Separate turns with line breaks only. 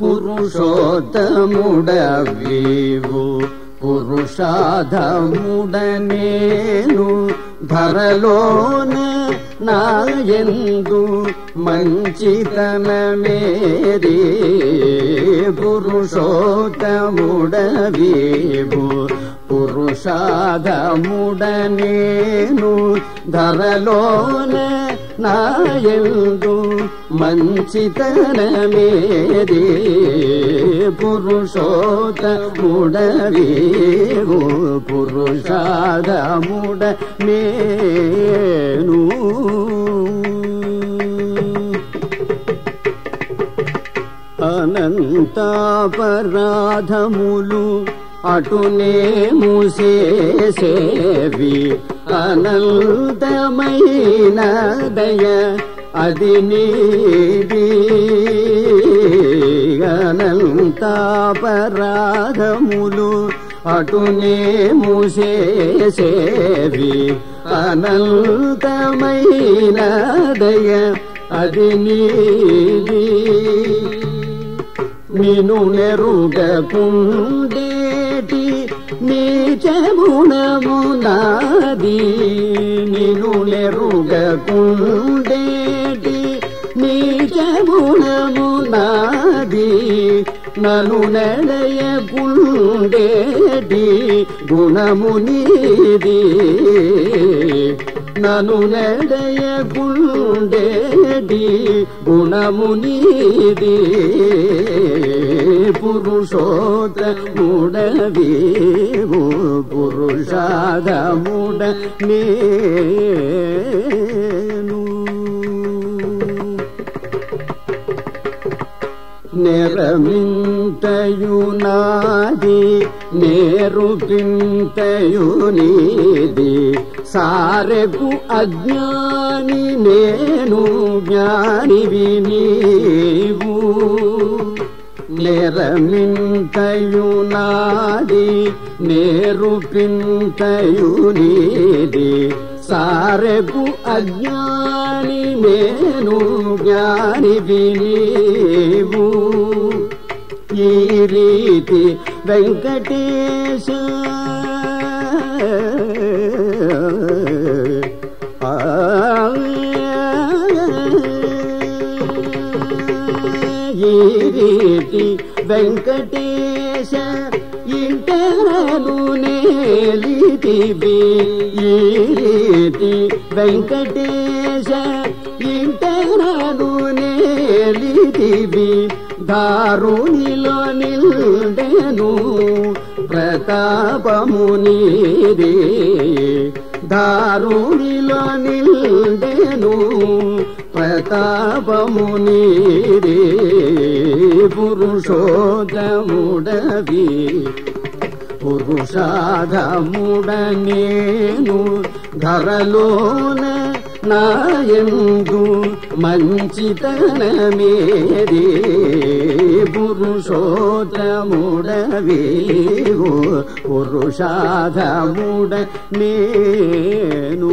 పురుషోత్తముడవీవు పురుషాధముడనేను ధరలోన నాయందు మంచితనమేరే పురుషోత్తముడవీవు పురుషాధముడనేను ధరలోనే నాయందు మంచితనమేదే? పురుషోత్తముడవీవు పురుషాధముడ నేను అనంతాపరాధములు అటునే మూసేసేవి అనంతమైన దయ అది నీది. అనంతాపరాధములు అటునే ముసేసేవి అనంతమైన దయ అది నీది. నిను నెరుగకుండేటి నీచగుణము నాది. నిను నెరుగకుండేటి నీచగుణము నాది. నను నెడయకుండేటి గుణము నీది. నను నెడయకుండేటి గుణము నీది. పురుషోత్తముడవీవు పురుషాదముడ నేను నెరమింతయు నాది నేరుపింతయు నీది సారెకు అజ్ఞాని నేను జ్ఞాని వినీవు నెరమింతయు నాది నేరుపింతయు నీది అజ్ఞాని నేను జ్ఞాని వినీవు. ఈ రీతి వెంకటేశ ఈ వెంకటేశ ఇంటను నేలితివి ఈ రీతి వెంకటేశ ఇంటను నేలితివి దారునిలో నిల్డెను ప్రతాపము దారుణిలో దారునిలో ప్రతాపము నీరే పురుషోదముడవి పురుషాధముడ నేను ధరలోన నాయందు మంచితనమేది? పురుషోత్తముడవేవో పురుషాధముడ నేను